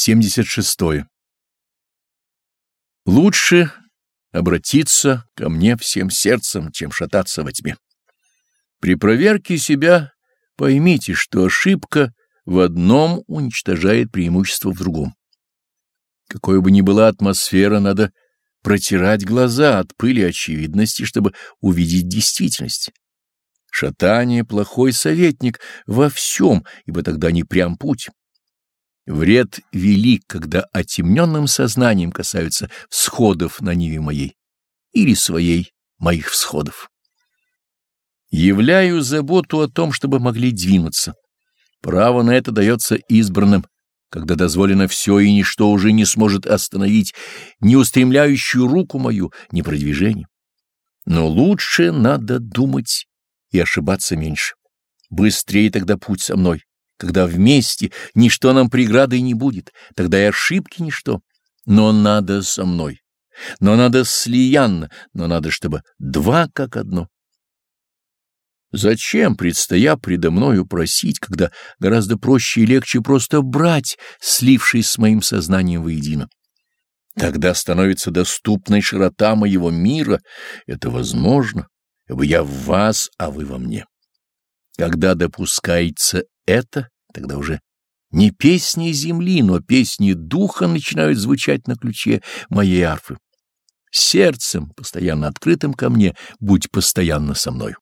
76. Лучше обратиться ко мне всем сердцем, чем шататься во тьме. При проверке себя поймите, что ошибка в одном уничтожает преимущество в другом. Какой бы ни была атмосфера, надо протирать глаза от пыли очевидности, чтобы увидеть действительность. Шатание — плохой советник во всем, ибо тогда не прям путь. Вред велик, когда отемненным сознанием касаются всходов на ниве моей или своей моих всходов. Являю заботу о том, чтобы могли двинуться. Право на это дается избранным, когда дозволено все и ничто уже не сможет остановить ни устремляющую руку мою, ни продвижение. Но лучше надо думать и ошибаться меньше. Быстрее тогда путь со мной. Когда вместе ничто нам преградой не будет, тогда и ошибки ничто. Но надо со мной. Но надо слиянно, но надо, чтобы два как одно. Зачем, предстоя предо мною просить, когда гораздо проще и легче просто брать, слившись с моим сознанием воедино? Тогда становится доступной широта моего мира. Это возможно, ибо я в вас, а вы во мне. Когда допускается это, тогда уже не песни земли, но песни духа начинают звучать на ключе моей арфы. Сердцем, постоянно открытым ко мне, будь постоянно со мною.